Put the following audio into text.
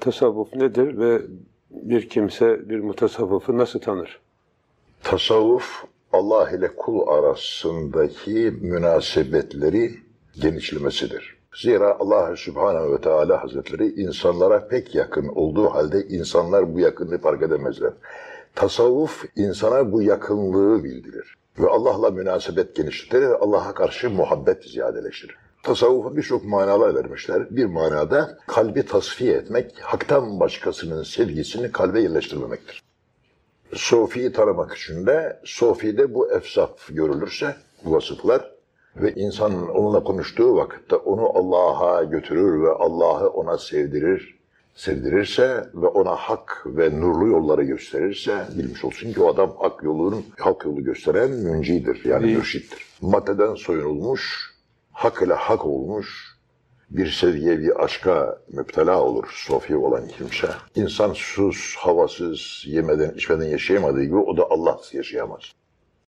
Tasavvuf nedir ve bir kimse bir mutasavvıfı nasıl tanır? Tasavvuf Allah ile kul arasındaki münasebetleri genişlemesidir. Zira Allah Subhanahu ve Teala Hazretleri insanlara pek yakın olduğu halde insanlar bu yakınlığı fark edemezler. Tasavvuf insana bu yakınlığı bildirir. Ve Allah'la münasebet genişletir ve Allah'a karşı muhabbet ziyadeleştirir. Tasavvufa birçok manalar vermişler. Bir manada kalbi tasfiye etmek, haktan başkasının sevgisini kalbe yerleştirmemektir. Sofi'yi tanımak için de Sofi'de bu efsaf görülürse, bu vasıflar ve insan onunla konuştuğu vakitte onu Allah'a götürür ve Allah'ı ona sevdirir, sevdirirse ve ona hak ve nurlu yolları gösterirse bilmiş olsun ki o adam hak yolunun hak yolu gösteren müncidir yani mürşittir. Maddeden soyunulmuş, hak ile hak olmuş, bir seviye bir aşka müptela olur sofi olan kimse. İnsan sus, havasız, yemeden, içmeden yaşayamadığı gibi o da Allahsız yaşayamaz.